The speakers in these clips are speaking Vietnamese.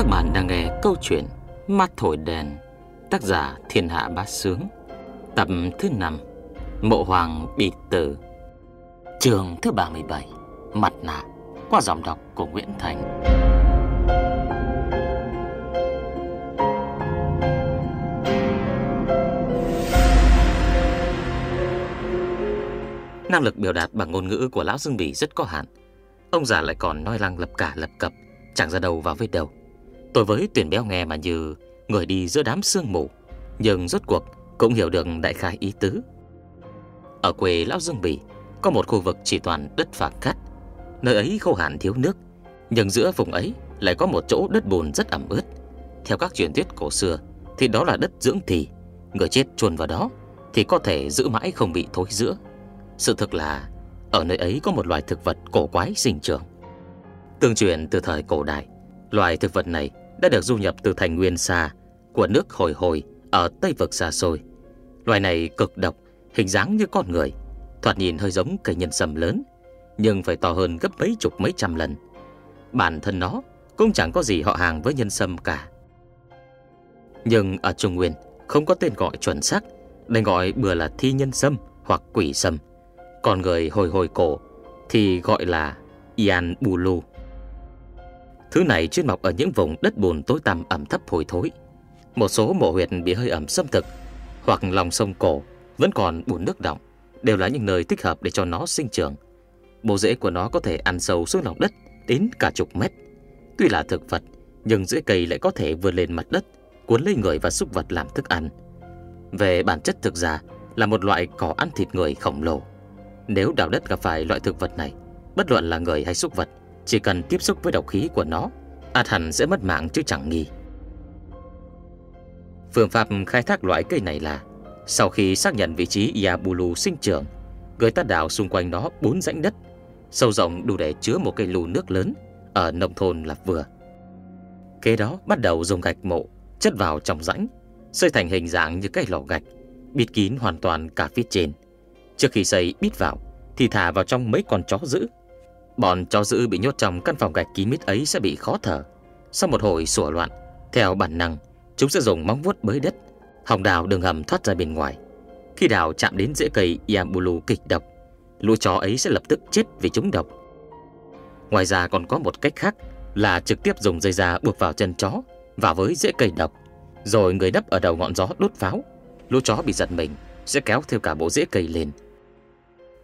Các bạn đang nghe câu chuyện Mắt thổi đèn, Tác giả Thiên Hạ Bá Sướng, Tập thứ 5 Mộ Hoàng bị tử. Trường thứ 37 Mặt nạ, Qua giọng đọc của Nguyễn Thành. Năng lực biểu đạt bằng ngôn ngữ của Lão Dương Bỉ rất có hạn. Ông già lại còn nói lăng lập cả lập cập, Chẳng ra đầu vào với đầu. Tôi với tuyển béo nghe mà như người đi giữa đám sương mù, nhưng rốt cuộc cũng hiểu được đại khái ý tứ. Ở quê Lão Dương Bỉ có một khu vực chỉ toàn đất phẳng cát, nơi ấy khô hạn thiếu nước, nhưng giữa vùng ấy lại có một chỗ đất bùn rất ẩm ướt. Theo các truyền thuyết cổ xưa thì đó là đất dưỡng thì, người chết chuồn vào đó thì có thể giữ mãi không bị thối rữa. Sự thực là ở nơi ấy có một loài thực vật cổ quái sinh trưởng. Tương truyền từ thời cổ đại, loài thực vật này đã được du nhập từ thành nguyên xa của nước hồi hồi ở Tây vực xa xôi. Loài này cực độc, hình dáng như con người, thoạt nhìn hơi giống cây nhân sâm lớn, nhưng phải to hơn gấp mấy chục mấy trăm lần. Bản thân nó cũng chẳng có gì họ hàng với nhân sâm cả. Nhưng ở Trung Nguyên không có tên gọi chuẩn xác, đành gọi bừa là thi nhân sâm hoặc quỷ sâm. Còn người hồi hồi cổ thì gọi là Ian Bulu. Thứ này chuyên mọc ở những vùng đất bùn tối tăm ẩm thấp hồi thối. Một số mộ huyệt bị hơi ẩm xâm thực hoặc lòng sông cổ vẫn còn bùn nước động đều là những nơi thích hợp để cho nó sinh trưởng. Bộ rễ của nó có thể ăn sâu xuống lòng đất đến cả chục mét. Tuy là thực vật, nhưng rễ cây lại có thể vươn lên mặt đất, cuốn lấy người và súc vật làm thức ăn. Về bản chất thực ra là một loại cỏ ăn thịt người khổng lồ. Nếu đào đất gặp phải loại thực vật này, bất luận là người hay súc vật, chỉ cần tiếp xúc với độc khí của nó át hẳn sẽ mất mạng chứ chẳng nghi. Phương pháp khai thác loại cây này là, Sau khi xác nhận vị trí Yabulu sinh trưởng, Người ta đào xung quanh nó bốn rãnh đất, Sâu rộng đủ để chứa một cây lù nước lớn Ở nông thôn là vừa. Kế đó bắt đầu dùng gạch mộ Chất vào trong rãnh, Xây thành hình dạng như cây lò gạch, Bịt kín hoàn toàn cả phía trên. Trước khi xây bít vào, Thì thả vào trong mấy con chó giữ Bọn chó giữ bị nhốt trong căn phòng gạch kín mít ấy sẽ bị khó thở. Sau một hồi sủa loạn, theo bản năng, chúng sẽ dùng móng vuốt bới đất, hòng đào đường hầm thoát ra bên ngoài. Khi đào chạm đến rễ cây Yambulu kịch độc, lũ chó ấy sẽ lập tức chết vì chúng độc. Ngoài ra còn có một cách khác là trực tiếp dùng dây da buộc vào chân chó và với rễ cây độc, rồi người đắp ở đầu ngọn gió đốt pháo. Lũ chó bị giật mình sẽ kéo theo cả bộ rễ cây lên.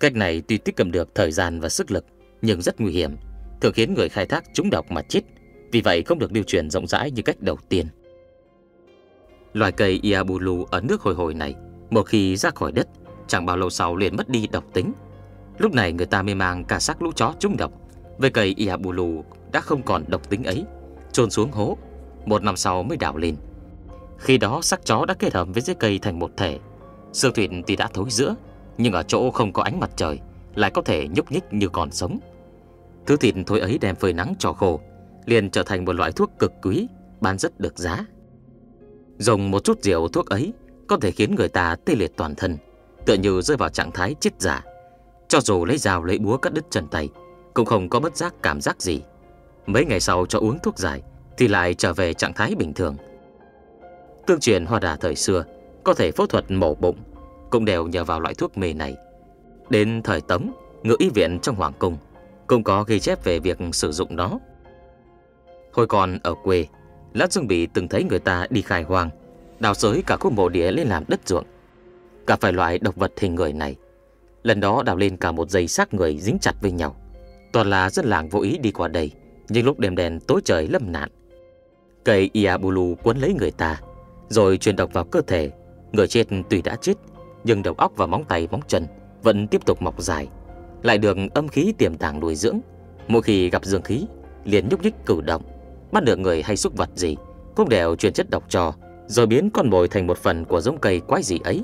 Cách này tuy tiết kiệm được thời gian và sức lực, nhưng rất nguy hiểm, thường khiến người khai thác trúng độc mà chết, vì vậy không được lưu truyền rộng rãi như cách đầu tiên. Loài cây Iabulu ở nước hồi hồi này, một khi ra khỏi đất, chẳng bao lâu sau liền mất đi độc tính. Lúc này người ta mê mang cả xác lũ chó trúng độc, về cây Iabulu đã không còn độc tính ấy, trôn xuống hố, một năm sau mới đào lên. Khi đó xác chó đã kết hợp với dưới cây thành một thể. Xương thủy thì đã thối giữa, nhưng ở chỗ không có ánh mặt trời, lại có thể nhúc nhích như còn sống. Thứ thịt thối ấy đem phơi nắng cho khô, liền trở thành một loại thuốc cực quý, bán rất được giá. Dùng một chút rượu thuốc ấy có thể khiến người ta tê liệt toàn thân, tựa như rơi vào trạng thái chết giả. Cho dù lấy dao lấy búa cắt đứt chân tay, cũng không có bất giác cảm giác gì. Mấy ngày sau cho uống thuốc giải thì lại trở về trạng thái bình thường. Tương truyền hoa đà thời xưa có thể phẫu thuật mổ bụng, cũng đều nhờ vào loại thuốc mê này. Đến thời Tống, ngự y viện trong Hoàng Cung cũng có ghi chép về việc sử dụng nó. Hồi còn ở quê, Lã Dương Bỉ từng thấy người ta đi khai hoang, đào xới cả khu mộ địa lên làm đất ruộng. Cả phải loại độc vật hình người này. Lần đó đào lên cả một dây xác người dính chặt với nhau. Toàn là dân làng vô ý đi qua đây, nhưng lúc đêm đèn tối trời lâm nạn. Cây Iabulu cuốn lấy người ta, rồi truyền độc vào cơ thể. Người chết tuy đã chết, nhưng đầu óc và móng tay móng chân vẫn tiếp tục mọc dài, lại được âm khí tiềm tàng nuôi dưỡng. Mỗi khi gặp dương khí, liền nhúc nhích cử động, bắt được người hay xúc vật gì, cũng đều truyền chất độc cho, rồi biến con mồi thành một phần của giống cây quái gì ấy.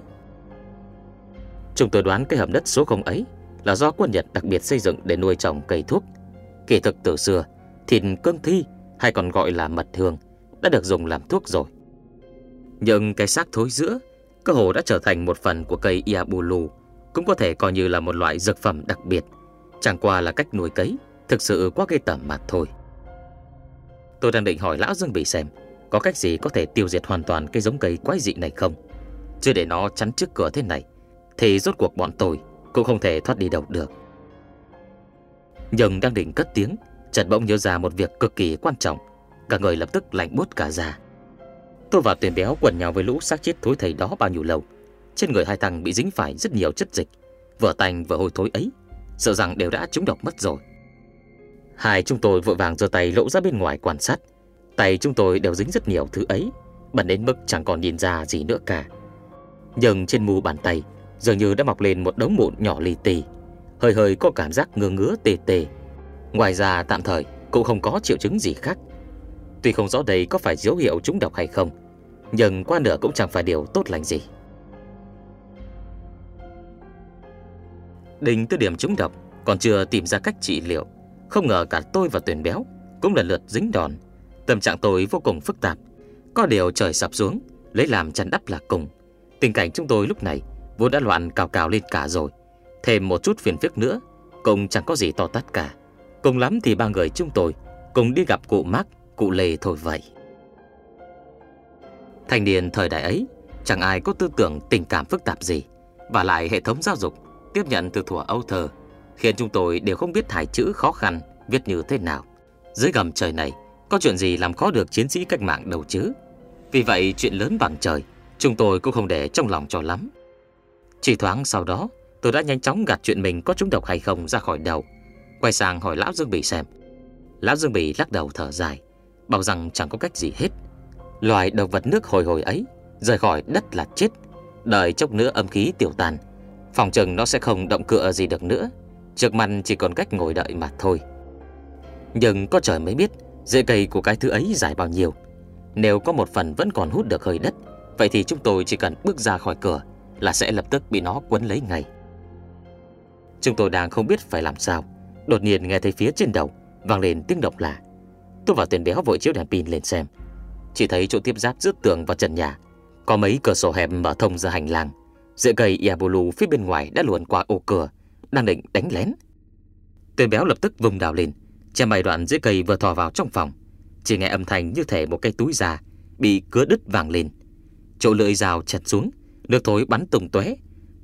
Chúng tôi đoán cái hầm đất số không ấy là do quân Nhật đặc biệt xây dựng để nuôi trồng cây thuốc. Kỳ thực từ xưa, thịt cương thi hay còn gọi là mật thường đã được dùng làm thuốc rồi. Nhưng cái xác thối giữa cơ hồ đã trở thành một phần của cây Iabulu cũng có thể coi như là một loại dược phẩm đặc biệt, chẳng qua là cách nuôi cấy thực sự quá gây tởm mặt thôi. Tôi đang định hỏi lão Dương Bỉ xem Có cách gì có thể tiêu diệt hoàn toàn cây giống cây quái dị này không Chứ để nó chắn trước cửa thế này Thì rốt cuộc bọn tôi Cũng không thể thoát đi đâu được Nhưng đang định cất tiếng Trần bỗng nhớ ra một việc cực kỳ quan trọng Cả người lập tức lạnh buốt cả già. Tôi và tuyển béo quần nhau với lũ xác chết thối thầy đó bao nhiêu lâu trên người hai thằng bị dính phải rất nhiều chất dịch. Vừa tanh vừa hôi thối ấy, Sợ rằng đều đã trúng độc mất rồi. Hai chúng tôi vội vàng giơ tay lỗ ra bên ngoài quan sát. Tay chúng tôi đều dính rất nhiều thứ ấy Bẩn đến mức chẳng còn nhìn ra gì nữa cả. Nhưng trên mu bàn tay, Dường như đã mọc lên một đống mụn nhỏ lì tì. Hơi hơi có cảm giác ngứa ngứa tê tê. Ngoài ra, tạm thời, cũng không có triệu chứng gì khác. Tuy không rõ đây có phải dấu hiệu trúng độc hay không, Nhưng qua nửa cũng chẳng phải điều tốt lành gì. Đình tới điểm trúng độc Còn chưa tìm ra cách trị liệu. Không ngờ cả tôi và tuyển béo Cũng lần lượt dính đòn. Tâm trạng tôi vô cùng phức tạp. Có điều trời sập xuống Lấy làm chăn đắp là cùng. Tình cảnh chúng tôi lúc này Vốn đã loạn cào cào lên cả rồi. Thêm một chút phiền phức nữa Cũng chẳng có gì to tát cả. Cùng lắm thì ba người chúng tôi Cùng đi gặp cụ Mark, cụ Lê thôi vậy. Thành niên thời đại ấy Chẳng ai có tư tưởng tình cảm phức tạp gì Và lại hệ thống giáo dục Tiếp nhận từ thủa Âu thờ Khiến chúng tôi đều không biết thải chữ khó khăn Viết như thế nào. Dưới gầm trời này, Có chuyện gì làm khó được chiến sĩ cách mạng đâu chứ? Vì vậy, chuyện lớn bằng trời, Chúng tôi cũng không để trong lòng cho lắm. Chỉ thoáng sau đó, Tôi đã nhanh chóng gạt chuyện mình có trúng độc hay không ra khỏi đầu. Quay sang hỏi Lão Dương Bỉ xem. Lão Dương Bỉ lắc đầu thở dài, Bảo rằng chẳng có cách gì hết. Loài động vật nước hồi hồi ấy, Rời khỏi đất là chết Đợi chốc nữa âm khí tiểu tàn Phòng chừng nó sẽ không động cựa gì được nữa. Trước mặt chỉ còn cách ngồi đợi mà thôi. Nhưng có trời mới biết Dễ cây của cái thứ ấy dài bao nhiêu. Nếu có một phần vẫn còn hút được hơi đất, Vậy thì chúng tôi chỉ cần bước ra khỏi cửa Là sẽ lập tức bị nó quấn lấy ngay. Chúng tôi đang không biết phải làm sao. Đột nhiên nghe thấy phía trên đầu Vang lên tiếng động lạ. Tôi và tiền béo vội chiếu đèn pin lên xem. Chỉ thấy chỗ tiếp giáp giữa tường và trần nhà, Có mấy cửa sổ hẹp mở thông ra hành lang. Rễ cây Iabulu phía bên ngoài đã luồn qua ô cửa, Đang định đánh lén. Tên béo lập tức vùng đào lên Che mày đoạn dưới cây vừa thò vào trong phòng. Chỉ nghe âm thanh như thể một cây túi già Bị cứa đứt vàng lên. Chỗ lưỡi rào chặt xuống, Nước thối bắn tung tóe.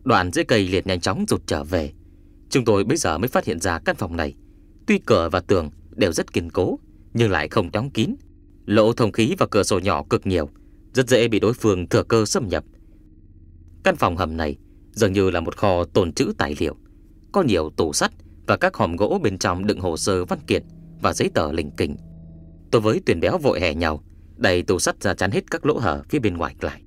Đoạn dưới cây liền nhanh chóng rụt trở về. Chúng tôi bây giờ mới phát hiện ra căn phòng này. Tuy cửa và tường đều rất kiên cố, Nhưng lại không đóng kín. Lỗ thông khí và cửa sổ nhỏ cực nhiều, Rất dễ bị đối phương thừa cơ xâm nhập. Căn phòng hầm này Dường như là một kho tồn trữ tài liệu. Có nhiều tủ sắt Và các hòm gỗ bên trong đựng hồ sơ văn kiện Và giấy tờ linh kình. Tôi với tuyển béo vội hè nhau, Đẩy tủ sắt ra chắn hết các lỗ hở phía bên ngoài lại.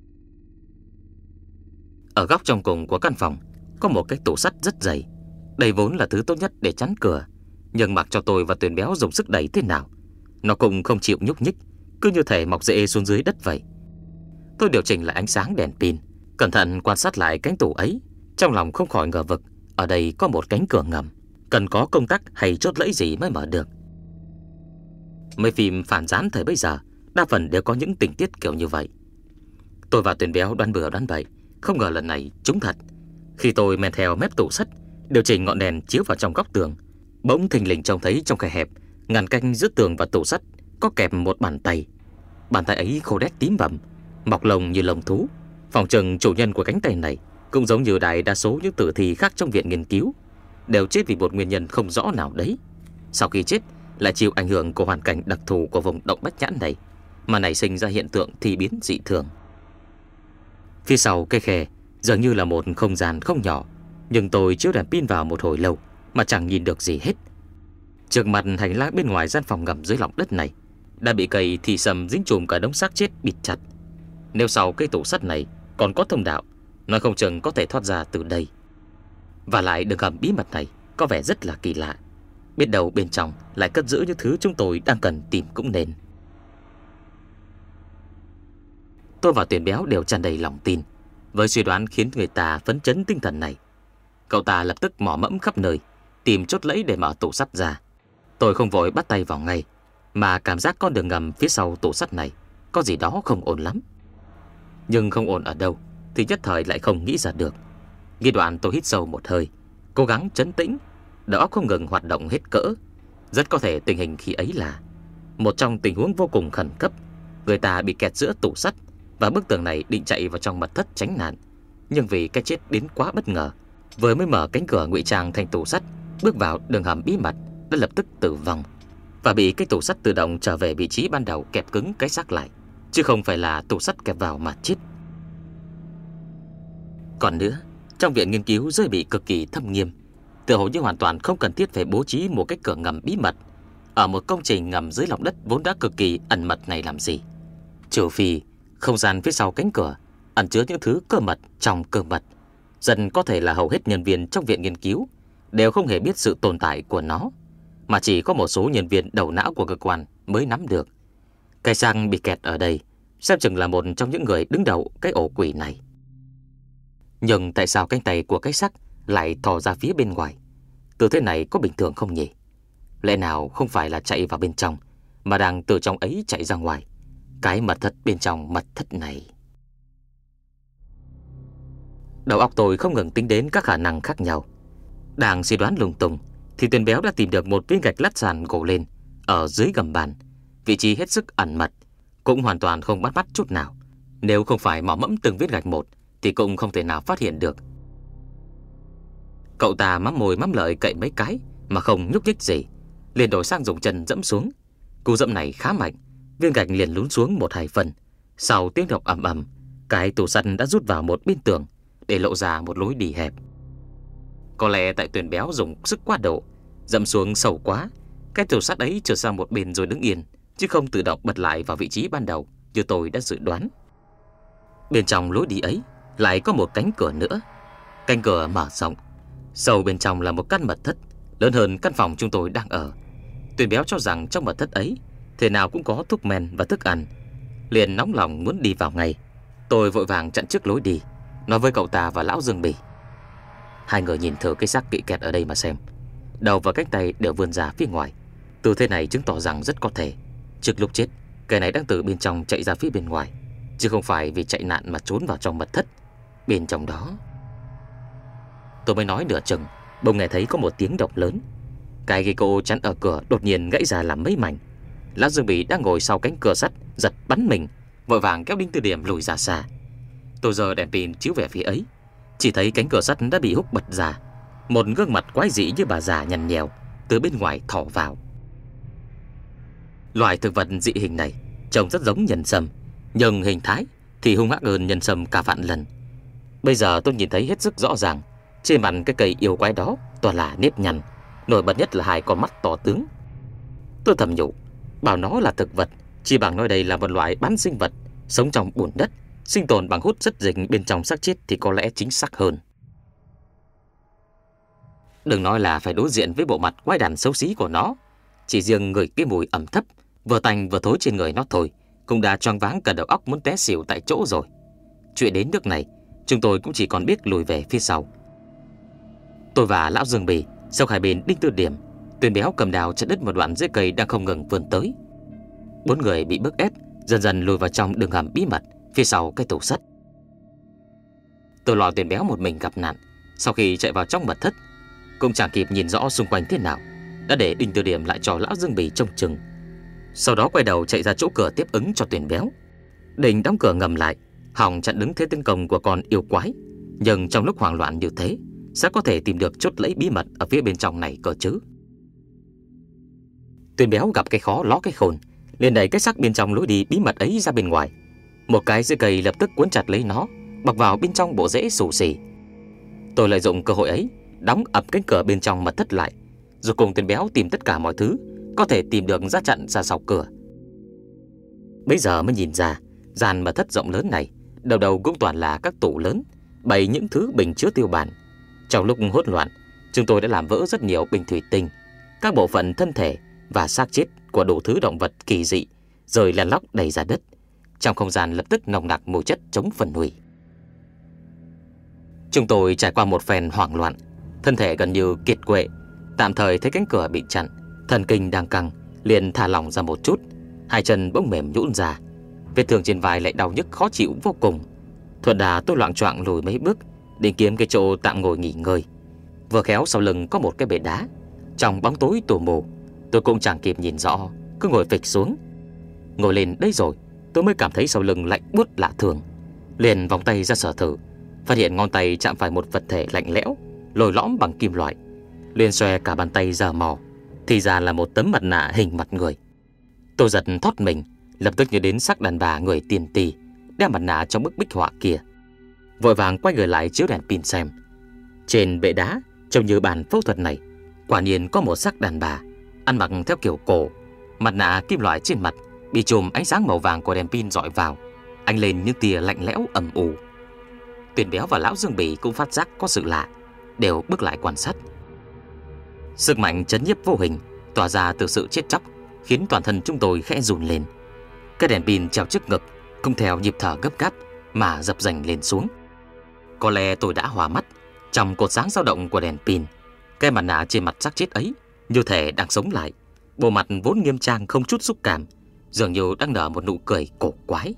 Ở góc trong cùng của căn phòng, Có một cái tủ sắt rất dày. Đây vốn là thứ tốt nhất để chắn cửa, Nhưng mặc cho tôi và tuyển béo dùng sức đẩy thế nào, Nó cũng không chịu nhúc nhích, Cứ như thể mọc rễ xuống dưới đất vậy. Tôi điều chỉnh lại ánh sáng đèn pin. Cẩn thận quan sát lại cánh tủ ấy. Trong lòng không khỏi ngờ vực, Ở đây có một cánh cửa ngầm. Cần có công tắc hay chốt lẫy gì mới mở được. Mấy phim phản gián thời bây giờ, Đa phần đều có những tình tiết kiểu như vậy. Tôi và tuyển béo đoán bừa đoán bậy, Không ngờ lần này trúng thật. Khi tôi men theo mép tủ sắt, Điều chỉnh ngọn đèn chiếu vào trong góc tường, Bỗng thình lình trông thấy trong khe hẹp Ngăn canh giữa tường và tủ sắt Có kẹp một bàn tay. Bàn tay ấy khô đét tím bầm Mọc lồng như lồng thú. Phòng trừng chủ nhân của cánh tay này Cũng giống như đại đa số những tử thi khác trong viện nghiên cứu, Đều chết vì một nguyên nhân không rõ nào đấy. Sau khi chết, Lại chịu ảnh hưởng của hoàn cảnh đặc thù của vùng động bách nhãn này, Mà nảy sinh ra hiện tượng thi biến dị thường. Phía sau cây khe Dường như là một không gian không nhỏ, nhưng tôi chiếu đèn pin vào một hồi lâu Mà chẳng nhìn được gì hết. Trước mặt hành lang bên ngoài gian phòng ngầm dưới lòng đất này, Đã bị cây thì sầm dính chùm cả đống xác chết bịt chặt. Nếu sau cây tủ sắt này còn có thông đạo, Nói không chừng có thể thoát ra từ đây. Và lại đường hầm bí mật này Có vẻ rất là kỳ lạ. Biết đầu bên trong lại cất giữ những thứ chúng tôi đang cần tìm cũng nên. Tôi và tuyển béo đều tràn đầy lòng tin Với suy đoán khiến người ta phấn chấn tinh thần này. Cậu ta lập tức mò mẫm khắp nơi, Tìm chốt lẫy để mở tủ sắt ra. Tôi không vội bắt tay vào ngay, Mà cảm giác con đường ngầm phía sau tủ sắt này Có gì đó không ổn lắm. Nhưng không ổn ở đâu, Thì nhất thời lại không nghĩ ra được. Ghi đoạn tôi hít sâu một hơi, Cố gắng chấn tĩnh, Đó không ngừng hoạt động hết cỡ. Rất có thể tình hình khi ấy là, Một trong tình huống vô cùng khẩn cấp, Người ta bị kẹt giữa tủ sắt Và bức tường này định chạy vào trong mật thất tránh nạn. Nhưng vì cái chết đến quá bất ngờ, Vừa mới mở cánh cửa ngụy trang thành tủ sắt, Bước vào đường hầm bí mật Đã lập tức tử vong. Và bị cái tủ sắt tự động trở về vị trí ban đầu Kẹp cứng cái xác lại. Chứ không phải là tủ sắt kẹp vào mà chết. Còn nữa, Trong viện nghiên cứu rơi bị cực kỳ thâm nghiêm, Tựa hồ như hoàn toàn không cần thiết phải bố trí một cái cửa ngầm bí mật. Ở một công trình ngầm dưới lòng đất vốn đã cực kỳ ẩn mật này làm gì? Trừ phi, không gian phía sau cánh cửa ẩn chứa những thứ cơ mật trong cơ mật. Dần có thể là hầu hết nhân viên trong viện nghiên cứu Đều không hề biết sự tồn tại của nó, Mà chỉ có một số nhân viên đầu não của cơ quan mới nắm được. Cái sang bị kẹt ở đây Xem chừng là một trong những người đứng đầu cái ổ quỷ này Nhưng tại sao cánh tay của cái sắc lại thò ra phía bên ngoài. Tư thế này có bình thường không nhỉ? Lẽ nào không phải là chạy vào bên trong, mà đang từ trong ấy chạy ra ngoài? Cái mật thất bên trong mật thất này. Đầu óc tôi không ngừng tính đến các khả năng khác nhau. Đang suy đoán lung tung, thì tuyển béo đã tìm được một viên gạch lát sàn gỗ lên, ở dưới gầm bàn, vị trí hết sức ẩn mật, cũng hoàn toàn không bắt mắt chút nào. Nếu không phải mỏ mẫm từng viên gạch một, thì cũng không thể nào phát hiện được. Cậu ta mắm môi mắm lợi cậy mấy cái Mà không nhúc nhích gì. Liền đổi sang dùng chân dẫm xuống. Cú dẫm này khá mạnh Viên gạch liền lún xuống một hai phần. Sau tiếng động ầm ầm Cái tủ sắt đã rút vào một bên tường Để lộ ra một lối đi hẹp. Có lẽ tại tuyển béo dùng sức quá độ Dẫm xuống sâu quá Cái tủ sắt ấy trở sang một bên rồi đứng yên. Chứ không tự động bật lại vào vị trí ban đầu, Như tôi đã dự đoán. Bên trong lối đi ấy Lại có một cánh cửa nữa. Cánh cửa mở rộng. Sâu bên trong là một căn mật thất, Lớn hơn căn phòng chúng tôi đang ở. Tuyền béo cho rằng trong mật thất ấy, Thế nào cũng có thuốc men và thức ăn. Liền nóng lòng muốn đi vào ngay. Tôi vội vàng chặn trước lối đi, Nói với cậu ta và lão Dương Bỉ Hai người nhìn thử cái xác kỵ kẹt ở đây mà xem. Đầu và cánh tay đều vươn ra phía ngoài. Từ thế này chứng tỏ rằng rất có thể. Trước lúc chết, Kẻ này đang từ bên trong chạy ra phía bên ngoài. Chứ không phải vì chạy nạn mà trốn vào trong mật thất. Bên trong đó, Tôi mới nói nửa chừng, Bỗng nghe thấy có một tiếng động lớn. Cái ghi cô chắn ở cửa đột nhiên gãy ra làm mấy mảnh. Lão Dương Bỉ đang ngồi sau cánh cửa sắt, Giật bắn mình, Vội vàng kéo đinh tư điểm lùi ra xa. Tôi giờ đèn pin chiếu về phía ấy. Chỉ thấy cánh cửa sắt đã bị húc bật ra. Một gương mặt quái dị như bà già nhằn nhèo, Từ bên ngoài thỏ vào. Loài thực vật dị hình này Trông rất giống nhân sâm Nhưng hình thái thì hung ác hơn nhân sâm cả vạn lần Bây giờ tôi nhìn thấy hết sức rõ ràng trên mặt cái cây yêu quái đó toàn là nếp nhăn, nổi bật nhất là hai con mắt to tướng. Tôi thầm nhủ, bảo nó là thực vật, chỉ bằng nói đây là một loại bán sinh vật sống trong bùn đất, sinh tồn bằng hút rất dịch bên trong xác chết thì có lẽ chính xác hơn. Đừng nói là phải đối diện với bộ mặt quái đản xấu xí của nó, chỉ riêng người cái mùi ẩm thấp, vừa tành vừa thối trên người nó thôi, cũng đã choáng váng cả đầu óc muốn té xỉu tại chỗ rồi. Chuyện đến nước này, chúng tôi cũng chỉ còn biết lùi về phía sau, Tôi và lão Dương Bì sau hai bên đinh tư điểm, Tuyền béo cầm đào chặt đứt một đoạn dưới cây đang không ngừng vươn tới. Bốn người bị bức ép, dần dần lùi vào trong đường hầm bí mật phía sau cái tủ sắt. Tôi lo Tuyền béo một mình gặp nạn, sau khi chạy vào trong mật thất, cũng chẳng kịp nhìn rõ xung quanh thế nào, đã để đinh tư điểm lại cho lão Dương Bì trông chừng. Sau đó quay đầu chạy ra chỗ cửa tiếp ứng cho tuyển béo. Đình đóng cửa ngầm lại, hỏng chặn đứng thế tấn công của con yêu quái, nhưng trong lúc hoảng loạn như thế, sẽ có thể tìm được chốt lấy bí mật ở phía bên trong này cơ chứ. Tuyển béo gặp cái khó ló cái khôn, liền đẩy cái xác bên trong lối đi bí mật ấy ra bên ngoài. Một cái dây cây lập tức cuốn chặt lấy nó, bọc vào bên trong bộ rễ xù xì. Tôi lợi dụng cơ hội ấy, đóng ập cánh cửa bên trong mật thất lại, rồi cùng tên béo tìm tất cả mọi thứ có thể tìm được ra chặn ra sau cửa. Bây giờ mới nhìn ra, gian mà thất rộng lớn này, đầu đầu cũng toàn là các tủ lớn, bày những thứ bình chứa tiêu bản trong lúc hỗn loạn, chúng tôi đã làm vỡ rất nhiều bình thủy tinh, các bộ phận thân thể và xác chết của đủ thứ động vật kỳ dị rồi lăn lóc đầy ra đất. Trong không gian lập tức nồng nặc mùi chất chống phân hủy. Chúng tôi trải qua một phen hoảng loạn, thân thể gần như kiệt quệ, tạm thời thấy cánh cửa bị chặn, thần kinh đang căng, liền thả lỏng ra một chút, hai chân bỗng mềm nhũn ra, vết thương trên vai lại đau nhức khó chịu vô cùng. Thuận đà tôi loạn choạng lùi mấy bước, định kiếm cái chỗ tạm ngồi nghỉ ngơi. Vừa khéo sau lưng có một cái bể đá, trong bóng tối tù mù, tôi cũng chẳng kịp nhìn rõ cứ ngồi phịch xuống. Ngồi lên đây rồi, tôi mới cảm thấy sau lưng lạnh buốt lạ thường. Liền vòng tay ra sở thử, phát hiện ngón tay chạm phải một vật thể lạnh lẽo, lồi lõm bằng kim loại. Liền xòe cả bàn tay giờ mò, thì ra là một tấm mặt nạ hình mặt người. Tôi giật thoát mình, lập tức nhớ đến sắc đàn bà người tiền tỷ, đeo mặt nạ trong bức bích họa kia. Vội vàng quay người lại chiếu đèn pin xem. Trên bệ đá, trông như bàn phẫu thuật này, quả nhiên có một sắc đàn bà, ăn mặc theo kiểu cổ, mặt nạ kim loại trên mặt bị chùm ánh sáng màu vàng của đèn pin dọi vào, anh lên những tia lạnh lẽo ẩm ủ Tuyển béo và lão Dương Bỉ cũng phát giác có sự lạ, đều bước lại quan sát. Sức mạnh chấn nhiếp vô hình tỏa ra từ sự chết chóc, khiến toàn thân chúng tôi khẽ run lên. Cái đèn pin treo trước ngực không theo nhịp thở gấp gáp mà dập dành lên xuống. Có lẽ tôi đã hòa mắt trong cột sáng dao động của đèn pin. Cái mặt nạ trên mặt xác chết ấy như thể đang sống lại. Bộ mặt vốn nghiêm trang không chút xúc cảm, dường như đang nở một nụ cười cổ quái.